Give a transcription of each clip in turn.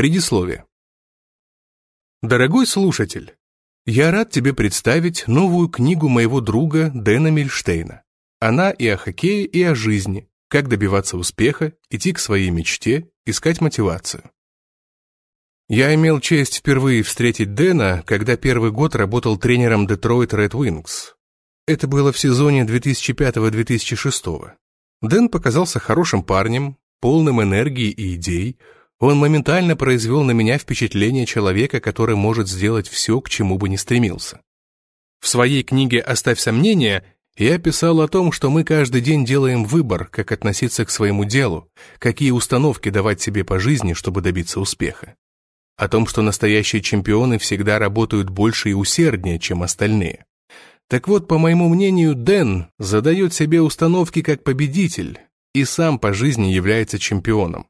Предисловие. Дорогой слушатель, я рад тебе представить новую книгу моего друга Дэна Мильштейна. Она и о хоккее, и о жизни, как добиваться успеха, идти к своей мечте, искать мотивацию. Я имел честь впервые встретить Дэна, когда первый год работал тренером Detroit Red Wings. Это было в сезоне 2005-2006. Дэн показался хорошим парнем, полным энергии и идей. Он моментально произвел на меня впечатление человека, который может сделать все, к чему бы ни стремился. В своей книге «Оставь сомнения» я писал о том, что мы каждый день делаем выбор, как относиться к своему делу, какие установки давать себе по жизни, чтобы добиться успеха о том, что настоящие чемпионы всегда работают больше и усерднее, чем остальные. Так вот, по моему мнению, Дэн задает себе установки как победитель и сам по жизни является чемпионом.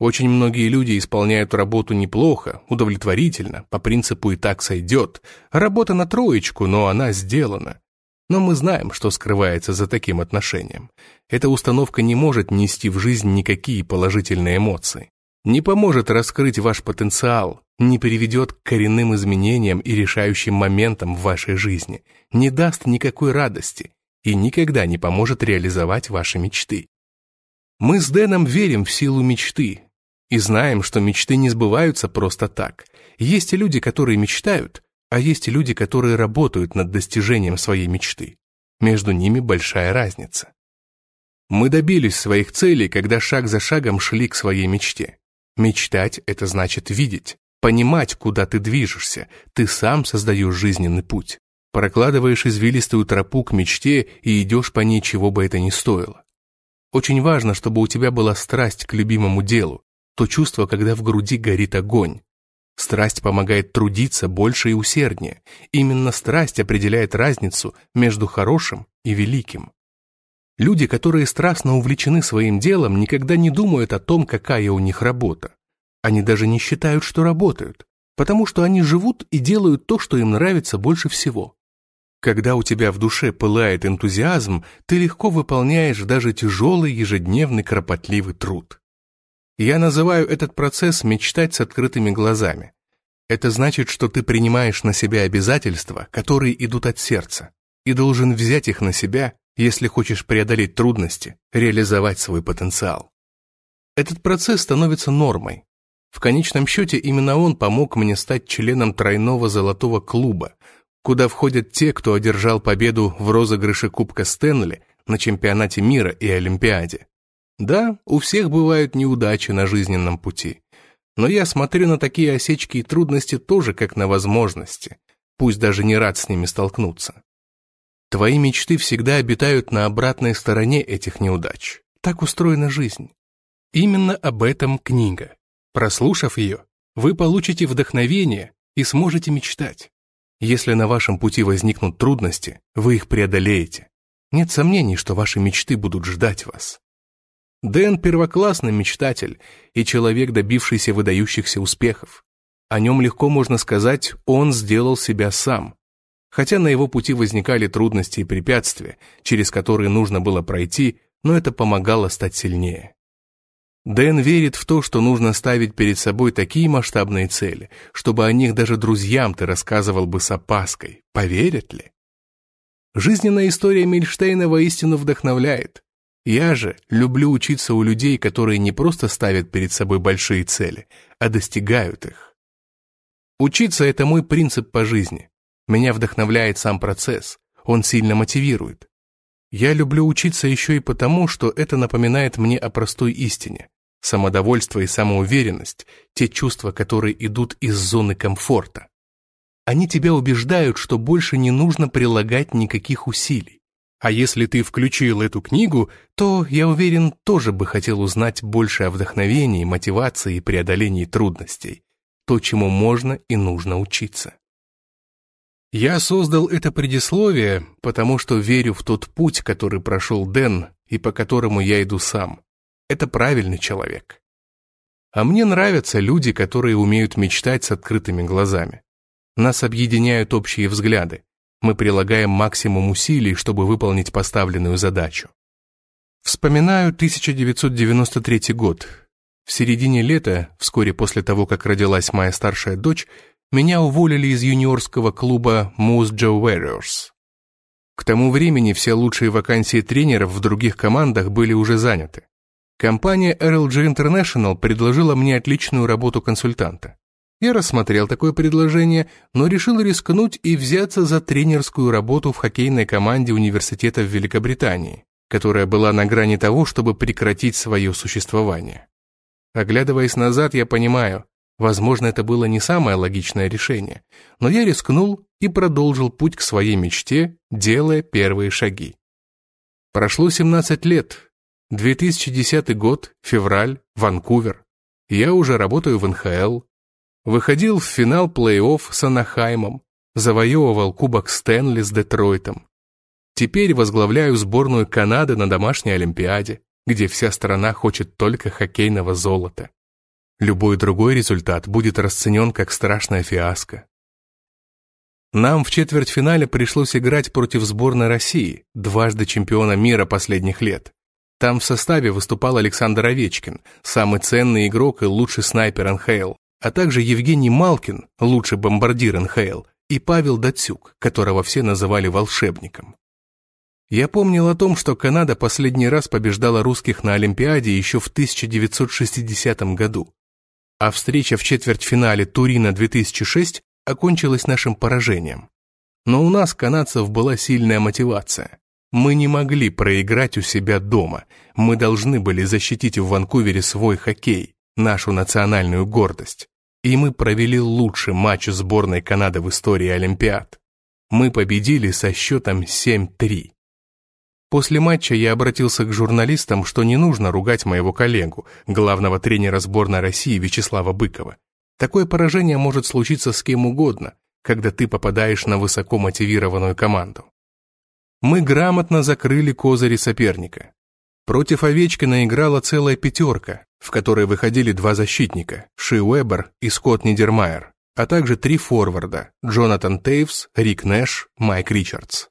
Очень многие люди исполняют работу неплохо, удовлетворительно, по принципу «и так сойдет». Работа на троечку, но она сделана. Но мы знаем, что скрывается за таким отношением. Эта установка не может нести в жизнь никакие положительные эмоции не поможет раскрыть ваш потенциал, не приведет к коренным изменениям и решающим моментам в вашей жизни, не даст никакой радости и никогда не поможет реализовать ваши мечты. Мы с Дэном верим в силу мечты и знаем, что мечты не сбываются просто так. Есть и люди, которые мечтают, а есть и люди, которые работают над достижением своей мечты. Между ними большая разница. Мы добились своих целей, когда шаг за шагом шли к своей мечте. Мечтать — это значит видеть, понимать, куда ты движешься, ты сам создаешь жизненный путь. Прокладываешь извилистую тропу к мечте и идешь по ней, чего бы это ни стоило. Очень важно, чтобы у тебя была страсть к любимому делу, то чувство, когда в груди горит огонь. Страсть помогает трудиться больше и усерднее. Именно страсть определяет разницу между хорошим и великим. Люди, которые страстно увлечены своим делом, никогда не думают о том, какая у них работа. Они даже не считают, что работают, потому что они живут и делают то, что им нравится больше всего. Когда у тебя в душе пылает энтузиазм, ты легко выполняешь даже тяжелый ежедневный кропотливый труд. Я называю этот процесс «мечтать с открытыми глазами». Это значит, что ты принимаешь на себя обязательства, которые идут от сердца, и должен взять их на себя если хочешь преодолеть трудности, реализовать свой потенциал. Этот процесс становится нормой. В конечном счете именно он помог мне стать членом тройного золотого клуба, куда входят те, кто одержал победу в розыгрыше Кубка Стэнли на чемпионате мира и Олимпиаде. Да, у всех бывают неудачи на жизненном пути, но я смотрю на такие осечки и трудности тоже как на возможности, пусть даже не рад с ними столкнуться. Твои мечты всегда обитают на обратной стороне этих неудач. Так устроена жизнь. Именно об этом книга. Прослушав ее, вы получите вдохновение и сможете мечтать. Если на вашем пути возникнут трудности, вы их преодолеете. Нет сомнений, что ваши мечты будут ждать вас. Дэн – первоклассный мечтатель и человек, добившийся выдающихся успехов. О нем легко можно сказать, он сделал себя сам – Хотя на его пути возникали трудности и препятствия, через которые нужно было пройти, но это помогало стать сильнее. Дэн верит в то, что нужно ставить перед собой такие масштабные цели, чтобы о них даже друзьям ты рассказывал бы с опаской. Поверят ли? Жизненная история Мильштейна воистину вдохновляет. Я же люблю учиться у людей, которые не просто ставят перед собой большие цели, а достигают их. Учиться – это мой принцип по жизни. Меня вдохновляет сам процесс, он сильно мотивирует. Я люблю учиться еще и потому, что это напоминает мне о простой истине. Самодовольство и самоуверенность – те чувства, которые идут из зоны комфорта. Они тебя убеждают, что больше не нужно прилагать никаких усилий. А если ты включил эту книгу, то, я уверен, тоже бы хотел узнать больше о вдохновении, мотивации и преодолении трудностей. То, чему можно и нужно учиться. Я создал это предисловие, потому что верю в тот путь, который прошел Дэн и по которому я иду сам. Это правильный человек. А мне нравятся люди, которые умеют мечтать с открытыми глазами. Нас объединяют общие взгляды. Мы прилагаем максимум усилий, чтобы выполнить поставленную задачу. Вспоминаю 1993 год. В середине лета, вскоре после того, как родилась моя старшая дочь, меня уволили из юниорского клуба Moose Joe Warriors. К тому времени все лучшие вакансии тренеров в других командах были уже заняты. Компания RLG International предложила мне отличную работу консультанта. Я рассмотрел такое предложение, но решил рискнуть и взяться за тренерскую работу в хоккейной команде университета в Великобритании, которая была на грани того, чтобы прекратить свое существование. Оглядываясь назад, я понимаю, возможно, это было не самое логичное решение, но я рискнул и продолжил путь к своей мечте, делая первые шаги. Прошло 17 лет, 2010 год, февраль, Ванкувер. Я уже работаю в НХЛ, Выходил в финал плей-офф с Анахаймом, завоевывал Кубок Стэнли с Детройтом. Теперь возглавляю сборную Канады на домашней Олимпиаде, где вся страна хочет только хоккейного золота. Любой другой результат будет расценен как страшная фиаско. Нам в четвертьфинале пришлось играть против сборной России, дважды чемпиона мира последних лет. Там в составе выступал Александр Овечкин, самый ценный игрок и лучший снайпер НХЛ а также Евгений Малкин, лучший бомбардир НХЛ, и Павел Датсюк, которого все называли волшебником. Я помнил о том, что Канада последний раз побеждала русских на Олимпиаде еще в 1960 году, а встреча в четвертьфинале Турина 2006 окончилась нашим поражением. Но у нас, канадцев, была сильная мотивация. Мы не могли проиграть у себя дома, мы должны были защитить в Ванкувере свой хоккей, нашу национальную гордость и мы провели лучший матч сборной Канады в истории Олимпиад. Мы победили со счетом 7-3. После матча я обратился к журналистам, что не нужно ругать моего коллегу, главного тренера сборной России Вячеслава Быкова. Такое поражение может случиться с кем угодно, когда ты попадаешь на высоко мотивированную команду. Мы грамотно закрыли козыри соперника. Против Овечкина играла целая пятерка, в которой выходили два защитника, Ши Уэбер и Скотт Нидермайер, а также три форварда, Джонатан Тейвс, Рик Нэш, Майк Ричардс.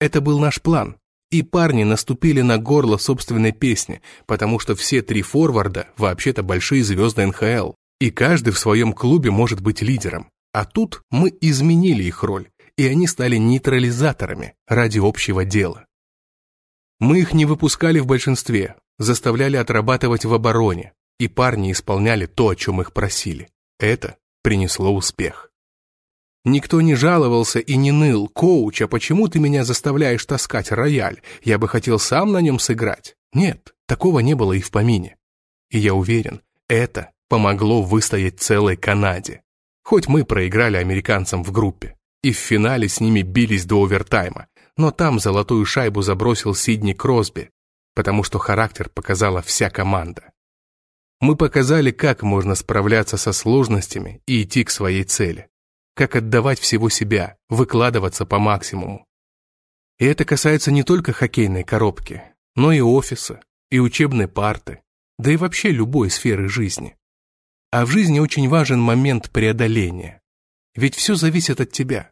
Это был наш план, и парни наступили на горло собственной песни, потому что все три форварда вообще-то большие звезды НХЛ, и каждый в своем клубе может быть лидером. А тут мы изменили их роль, и они стали нейтрализаторами ради общего дела. Мы их не выпускали в большинстве, заставляли отрабатывать в обороне, и парни исполняли то, о чем их просили. Это принесло успех. Никто не жаловался и не ныл, коуч, а почему ты меня заставляешь таскать рояль? Я бы хотел сам на нем сыграть. Нет, такого не было и в помине. И я уверен, это помогло выстоять целой Канаде. Хоть мы проиграли американцам в группе, и в финале с ними бились до овертайма, но там золотую шайбу забросил Сидни Кросби, потому что характер показала вся команда. Мы показали, как можно справляться со сложностями и идти к своей цели, как отдавать всего себя, выкладываться по максимуму. И это касается не только хоккейной коробки, но и офиса, и учебной парты, да и вообще любой сферы жизни. А в жизни очень важен момент преодоления. Ведь все зависит от тебя.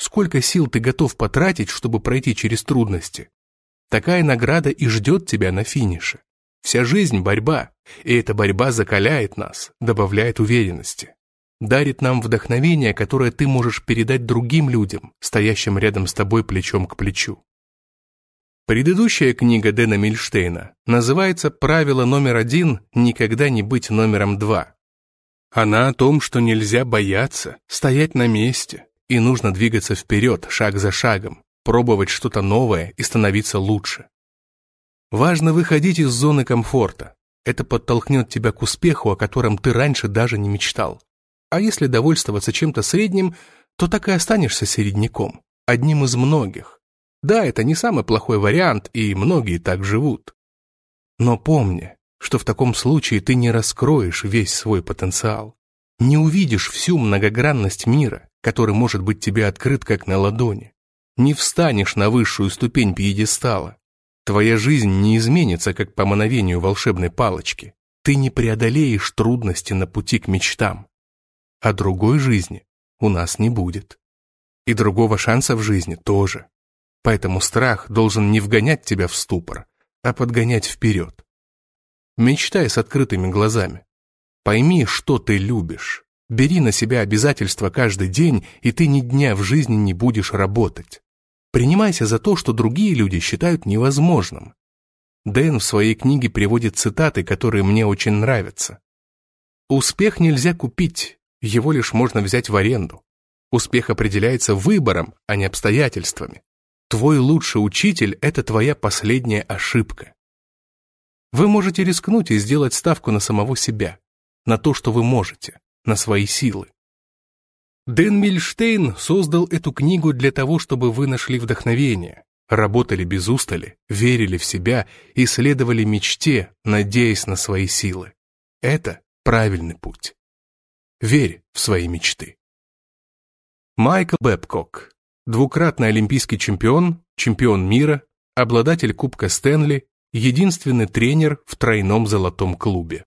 Сколько сил ты готов потратить, чтобы пройти через трудности? Такая награда и ждет тебя на финише. Вся жизнь – борьба, и эта борьба закаляет нас, добавляет уверенности. Дарит нам вдохновение, которое ты можешь передать другим людям, стоящим рядом с тобой плечом к плечу. Предыдущая книга Дэна Мильштейна называется «Правило номер один – никогда не быть номером два». Она о том, что нельзя бояться, стоять на месте, и нужно двигаться вперед, шаг за шагом, пробовать что-то новое и становиться лучше. Важно выходить из зоны комфорта. Это подтолкнет тебя к успеху, о котором ты раньше даже не мечтал. А если довольствоваться чем-то средним, то так и останешься середняком, одним из многих. Да, это не самый плохой вариант, и многие так живут. Но помни, что в таком случае ты не раскроешь весь свой потенциал, не увидишь всю многогранность мира, который может быть тебе открыт как на ладони не встанешь на высшую ступень пьедестала. Твоя жизнь не изменится, как по мановению волшебной палочки. Ты не преодолеешь трудности на пути к мечтам. А другой жизни у нас не будет. И другого шанса в жизни тоже. Поэтому страх должен не вгонять тебя в ступор, а подгонять вперед. Мечтай с открытыми глазами. Пойми, что ты любишь. Бери на себя обязательства каждый день, и ты ни дня в жизни не будешь работать. Принимайся за то, что другие люди считают невозможным. Дэн в своей книге приводит цитаты, которые мне очень нравятся. Успех нельзя купить, его лишь можно взять в аренду. Успех определяется выбором, а не обстоятельствами. Твой лучший учитель – это твоя последняя ошибка. Вы можете рискнуть и сделать ставку на самого себя, на то, что вы можете на свои силы. Дэн Мильштейн создал эту книгу для того, чтобы вы нашли вдохновение, работали без устали, верили в себя и следовали мечте, надеясь на свои силы. Это правильный путь. Верь в свои мечты. Майкл Бэбкок, двукратный олимпийский чемпион, чемпион мира, обладатель Кубка Стэнли, единственный тренер в тройном золотом клубе.